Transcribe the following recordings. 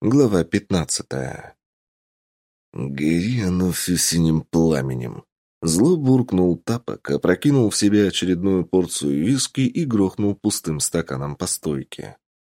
Глава пятнадцатая. «Гори оно все синим пламенем!» Зло буркнул тапок, опрокинул в себя очередную порцию виски и грохнул пустым стаканом по стойке.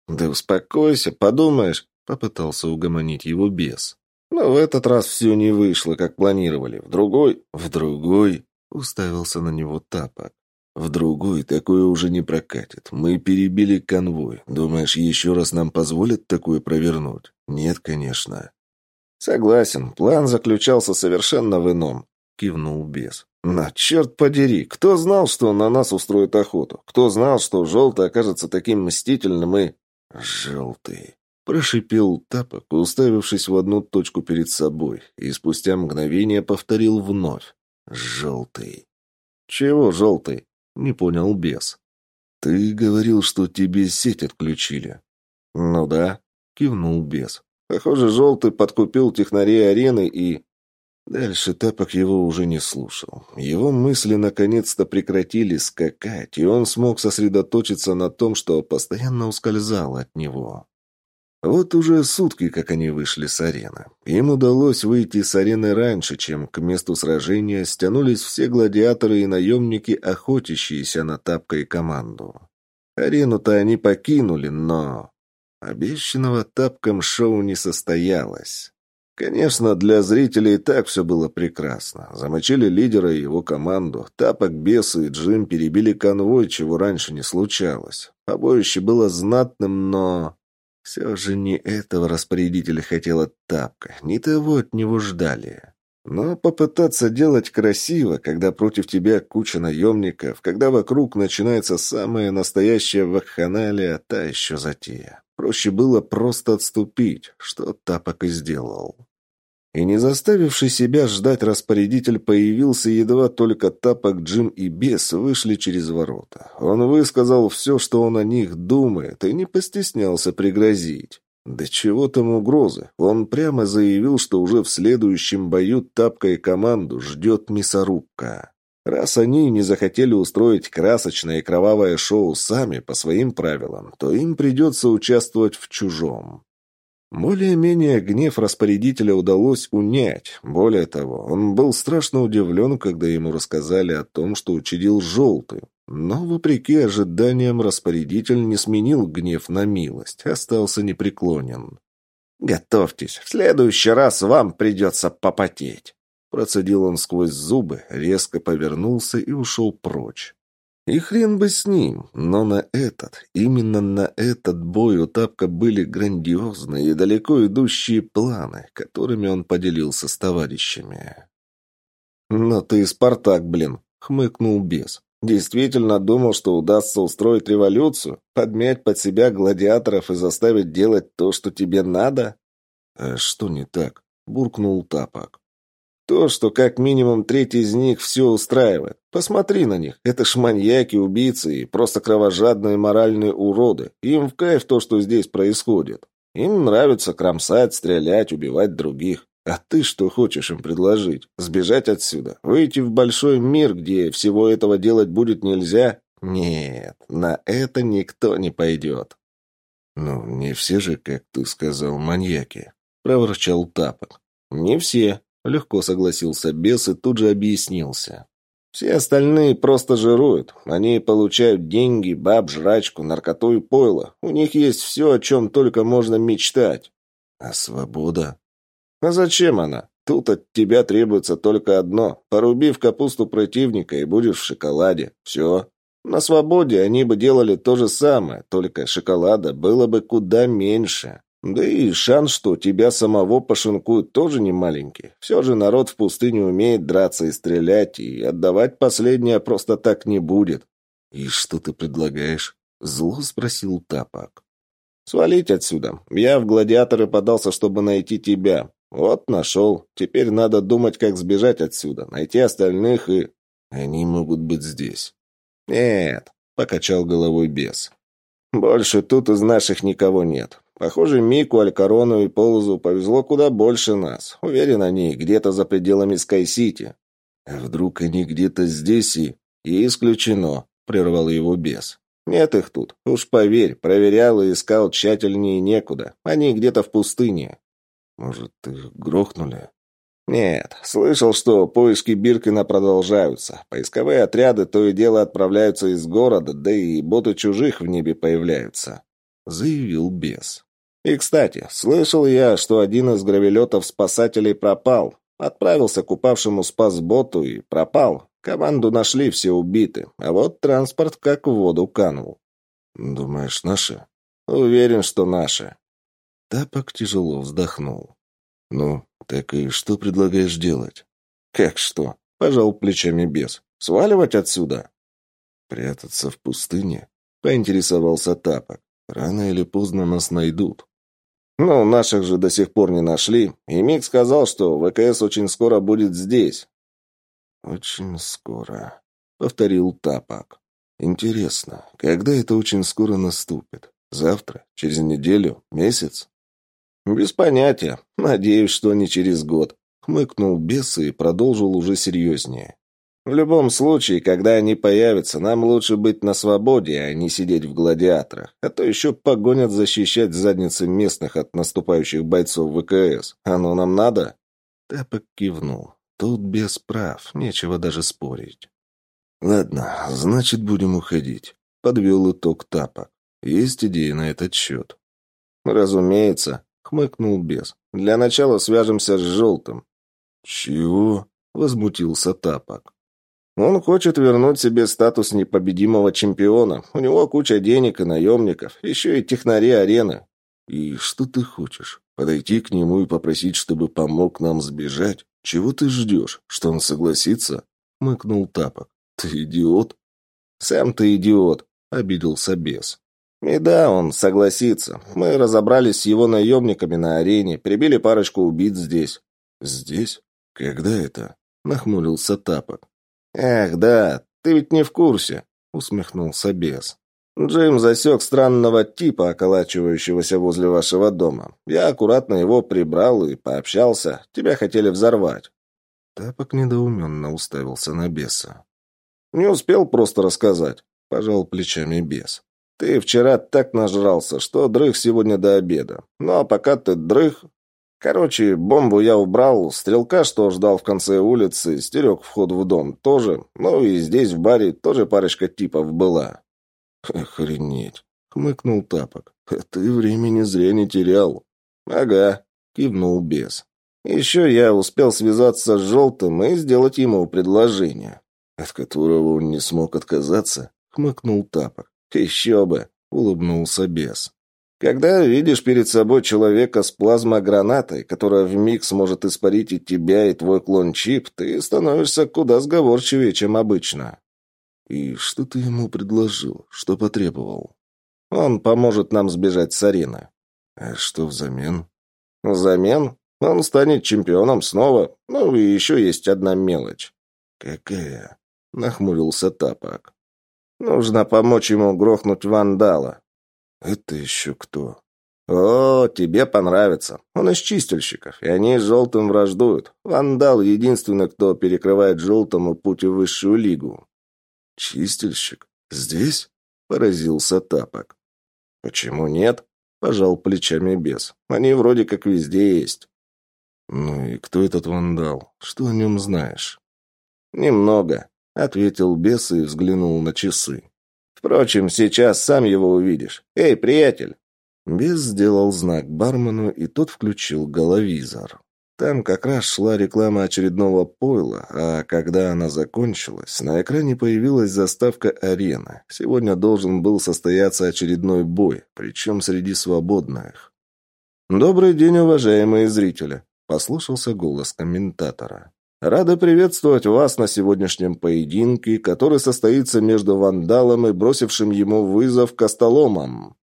«Да успокойся, подумаешь!» — попытался угомонить его бес. «Но в этот раз все не вышло, как планировали. В другой...» «В другой...» — уставился на него тапок. В другой такое уже не прокатит. Мы перебили конвой. Думаешь, еще раз нам позволят такое провернуть? Нет, конечно. Согласен, план заключался совершенно в ином, кивнул бес. На черт подери, кто знал, что на нас устроит охоту? Кто знал, что желтый окажется таким мстительным и... Желтый. Прошипел тапок, уставившись в одну точку перед собой, и спустя мгновение повторил вновь. Желтый. Чего желтый? Не понял бес. «Ты говорил, что тебе сеть отключили». «Ну да», — кивнул бес. «Похоже, желтый подкупил технарей арены и...» Дальше Тапок его уже не слушал. Его мысли наконец-то прекратили скакать, и он смог сосредоточиться на том, что постоянно ускользал от него. Вот уже сутки, как они вышли с арены. Им удалось выйти с арены раньше, чем к месту сражения стянулись все гладиаторы и наемники, охотящиеся на тапка и команду. Арену-то они покинули, но... Обещанного тапком шоу не состоялось. Конечно, для зрителей и так все было прекрасно. Замочили лидера и его команду. Тапок, Бесы и Джим перебили конвой, чего раньше не случалось. Побоище было знатным, но... Все же не этого распорядителя хотела тапка, не того от него ждали. Но попытаться делать красиво, когда против тебя куча наемников, когда вокруг начинается самая настоящая вакханалия, та еще затея. Проще было просто отступить, что тапок и сделал. И не заставивший себя ждать распорядитель появился, едва только Тапок, Джим и Бес вышли через ворота. Он высказал все, что он о них думает, и не постеснялся пригрозить. Да чего там угрозы? Он прямо заявил, что уже в следующем бою Тапка и команду ждет мясорубка. Раз они не захотели устроить красочное и кровавое шоу сами по своим правилам, то им придется участвовать в чужом. Более-менее гнев распорядителя удалось унять. Более того, он был страшно удивлен, когда ему рассказали о том, что учредил желтый. Но, вопреки ожиданиям, распорядитель не сменил гнев на милость, остался непреклонен. «Готовьтесь, в следующий раз вам придется попотеть!» Процедил он сквозь зубы, резко повернулся и ушел прочь. И хрен бы с ним, но на этот, именно на этот бой у Тапка были грандиозные и далеко идущие планы, которыми он поделился с товарищами. «Но ты Спартак, блин!» — хмыкнул бес. «Действительно думал, что удастся устроить революцию, подмять под себя гладиаторов и заставить делать то, что тебе надо?» «А что не так?» — буркнул Тапок. То, что как минимум треть из них все устраивает. Посмотри на них. Это ж маньяки, убийцы и просто кровожадные моральные уроды. Им в кайф то, что здесь происходит. Им нравится кромсать, стрелять, убивать других. А ты что хочешь им предложить? Сбежать отсюда? Выйти в большой мир, где всего этого делать будет нельзя? Нет, на это никто не пойдет. «Ну, не все же, как ты сказал, маньяки», — проворчал Тапок. «Не все. Легко согласился бес и тут же объяснился. Все остальные просто жируют. Они получают деньги, баб, жрачку, наркоту и пойло. У них есть все, о чем только можно мечтать. А свобода? А зачем она? Тут от тебя требуется только одно. Поруби в капусту противника и будешь в шоколаде. Все. На свободе они бы делали то же самое, только шоколада было бы куда меньше. Да и шанс, что тебя самого пошинкуют, тоже не маленький. Все же народ в пустыне умеет драться и стрелять, и отдавать последнее просто так не будет. «И что ты предлагаешь?» — зло спросил Тапок. «Свалить отсюда. Я в гладиаторы подался, чтобы найти тебя. Вот нашел. Теперь надо думать, как сбежать отсюда, найти остальных и...» «Они могут быть здесь». «Нет», — покачал головой бес. «Больше тут из наших никого нет. Похоже, Мику, Алькарону и Полозу повезло куда больше нас. Уверен, они где-то за пределами Скай-Сити. А вдруг они где-то здесь и... И исключено, прервал его бес. Нет их тут. Уж поверь, проверял и искал тщательнее некуда. Они где-то в пустыне. Может, их грохнули? Нет, слышал, что поиски Биркина продолжаются. Поисковые отряды то и дело отправляются из города, да и боты чужих в небе появляются. Заявил бес. И, кстати, слышал я, что один из гравелетов спасателей пропал. Отправился к упавшему спасботу и пропал. Команду нашли, все убиты. А вот транспорт как в воду канул. Думаешь, наши? Уверен, что наши. Тапок тяжело вздохнул. Ну, так и что предлагаешь делать? Как что? Пожал плечами бес. Сваливать отсюда? Прятаться в пустыне? Поинтересовался Тапок. Рано или поздно нас найдут. Ну, наших же до сих пор не нашли, и Мик сказал, что ВКС очень скоро будет здесь. Очень скоро, повторил Тапак. Интересно, когда это очень скоро наступит? Завтра? Через неделю? Месяц? Без понятия. Надеюсь, что не через год. Хмыкнул бес и продолжил уже серьезнее. В любом случае, когда они появятся, нам лучше быть на свободе, а не сидеть в гладиаторах. А то еще погонят защищать задницы местных от наступающих бойцов ВКС. Оно нам надо?» Тапок кивнул. Тут без прав, нечего даже спорить. «Ладно, значит, будем уходить», — подвел итог Тапок. «Есть идеи на этот счет?» «Разумеется», — хмыкнул бес. «Для начала свяжемся с желтым». «Чего?» — возмутился Тапок. Он хочет вернуть себе статус непобедимого чемпиона. У него куча денег и наемников, еще и технари арены. И что ты хочешь? Подойти к нему и попросить, чтобы помог нам сбежать? Чего ты ждешь? Что он согласится? Мыкнул Тапок. Ты идиот? Сам ты идиот, обиделся бес. И да, он согласится. Мы разобрались с его наемниками на арене, прибили парочку убийц здесь. Здесь? Когда это? Нахмурился Тапок. «Эх, да, ты ведь не в курсе», — усмехнулся бес. «Джим засек странного типа, околачивающегося возле вашего дома. Я аккуратно его прибрал и пообщался. Тебя хотели взорвать». Тапок недоуменно уставился на беса. «Не успел просто рассказать», — пожал плечами бес. «Ты вчера так нажрался, что дрых сегодня до обеда. Ну а пока ты дрых, Короче, бомбу я убрал, стрелка, что ждал в конце улицы, стерег вход в дом тоже. Ну и здесь, в баре, тоже парочка типов была. Охренеть, хмыкнул Тапок. Ты времени зря не терял. Ага, кивнул бес. Еще я успел связаться с Желтым и сделать ему предложение. От которого он не смог отказаться, хмыкнул Тапок. Еще бы, улыбнулся бес. Когда видишь перед собой человека с плазмогранатой, которая вмиг сможет испарить и тебя, и твой клон-чип, ты становишься куда сговорчивее, чем обычно. И что ты ему предложил? Что потребовал? Он поможет нам сбежать с арены. А что взамен? Взамен? Он станет чемпионом снова. Ну и еще есть одна мелочь. Какая? Нахмурился Тапок. Нужно помочь ему грохнуть вандала. «Это еще кто?» «О, тебе понравится. Он из чистильщиков, и они с Желтым враждуют. Вандал — единственный, кто перекрывает Желтому путь в высшую лигу». «Чистильщик? Здесь?» — поразился Тапок. «Почему нет?» — пожал плечами бес. «Они вроде как везде есть». «Ну и кто этот вандал? Что о нем знаешь?» «Немного», — ответил бес и взглянул на часы. Впрочем, сейчас сам его увидишь. Эй, приятель!» Без сделал знак бармену, и тот включил головизор. Там как раз шла реклама очередного пойла, а когда она закончилась, на экране появилась заставка «Арена». Сегодня должен был состояться очередной бой, причем среди свободных. «Добрый день, уважаемые зрители!» – послушался голос комментатора. Рада приветствовать вас на сегодняшнем поединке, который состоится между вандалом и бросившим ему вызов Костоломом.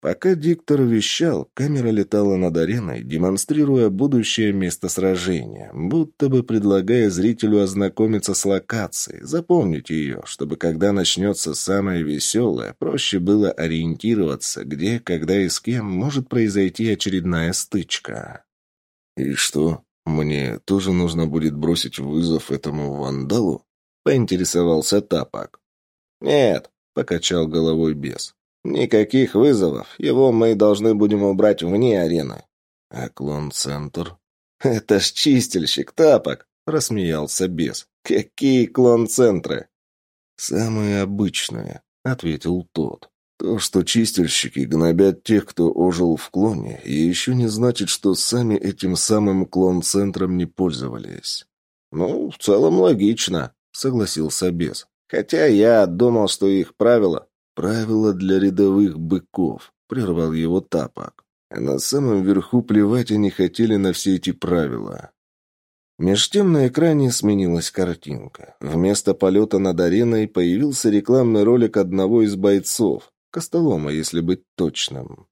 Пока диктор вещал, камера летала над ареной, демонстрируя будущее место сражения, будто бы предлагая зрителю ознакомиться с локацией, запомнить ее, чтобы когда начнется самое веселое, проще было ориентироваться, где, когда и с кем может произойти очередная стычка. «И что?» «Мне тоже нужно будет бросить вызов этому вандалу?» — поинтересовался Тапок. «Нет», — покачал головой бес. «Никаких вызовов. Его мы должны будем убрать вне арены». «А клон-центр?» «Это ж чистильщик, тапок!» — рассмеялся бес. «Какие клон-центры?» «Самые обычные», — ответил тот. «То, что чистильщики гнобят тех, кто ожил в клоне, еще не значит, что сами этим самым клон-центром не пользовались». «Ну, в целом логично», — согласился бес. «Хотя я думал, что их правила...» «Правила для рядовых быков», — прервал его тапок. На самом верху плевать они хотели на все эти правила. Меж тем на экране сменилась картинка. Вместо полета над ареной появился рекламный ролик одного из бойцов. Костолома, если быть точным.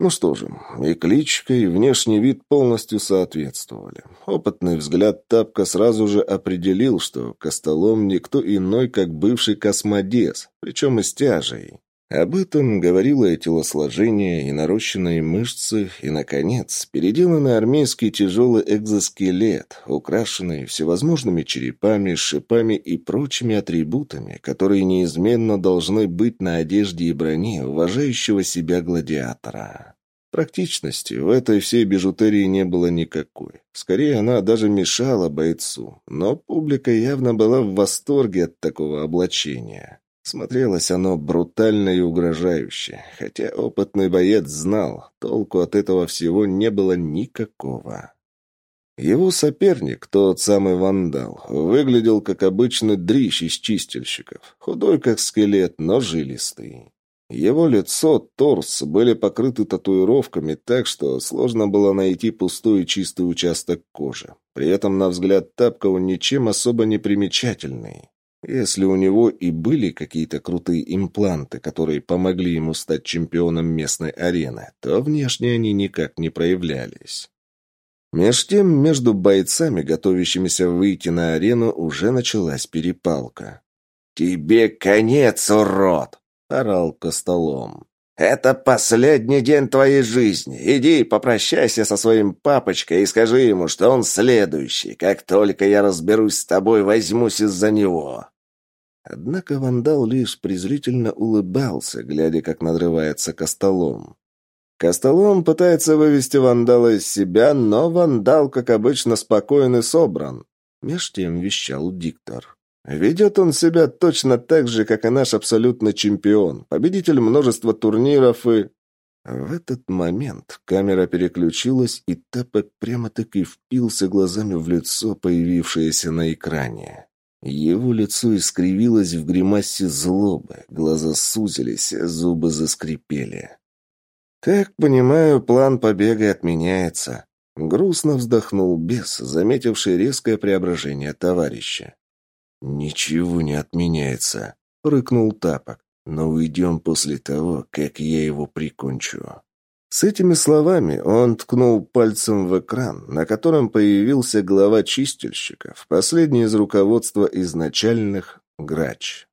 Ну что же, и кличка, и внешний вид полностью соответствовали. Опытный взгляд Тапка сразу же определил, что Костолом никто иной, как бывший космодес, причем и с тяжей. Об этом говорило и телосложение, и нарощенные мышцы, и, наконец, переделанный армейский тяжелый экзоскелет, украшенный всевозможными черепами, шипами и прочими атрибутами, которые неизменно должны быть на одежде и броне уважающего себя гладиатора. Практичности в этой всей бижутерии не было никакой. Скорее, она даже мешала бойцу, но публика явно была в восторге от такого облачения. Смотрелось оно брутально и угрожающе, хотя опытный боец знал, толку от этого всего не было никакого. Его соперник, тот самый вандал, выглядел как обычный дрищ из чистильщиков, худой как скелет, но жилистый. Его лицо, торс были покрыты татуировками так, что сложно было найти пустой и чистый участок кожи. При этом, на взгляд Тапка, он ничем особо не примечательный. Если у него и были какие-то крутые импланты, которые помогли ему стать чемпионом местной арены, то внешне они никак не проявлялись. Меж тем, между бойцами, готовящимися выйти на арену, уже началась перепалка. «Тебе конец, урод!» — орал Костолом. «Это последний день твоей жизни. Иди попрощайся со своим папочкой и скажи ему, что он следующий. Как только я разберусь с тобой, возьмусь из-за него». Однако вандал лишь презрительно улыбался, глядя, как надрывается Костолом. Костолом пытается вывести вандала из себя, но вандал, как обычно, спокоен и собран. Меж тем вещал диктор. Ведет он себя точно так же, как и наш абсолютный чемпион, победитель множества турниров и... В этот момент камера переключилась, и Тапок прямо-таки впился глазами в лицо, появившееся на экране. Его лицо искривилось в гримасе злобы, глаза сузились, зубы заскрипели. «Так понимаю, план побега отменяется», — грустно вздохнул бес, заметивший резкое преображение товарища. «Ничего не отменяется», — рыкнул Тапок, «но уйдем после того, как я его прикончу». С этими словами он ткнул пальцем в экран, на котором появился глава чистильщиков, последний из руководства изначальных – Грач.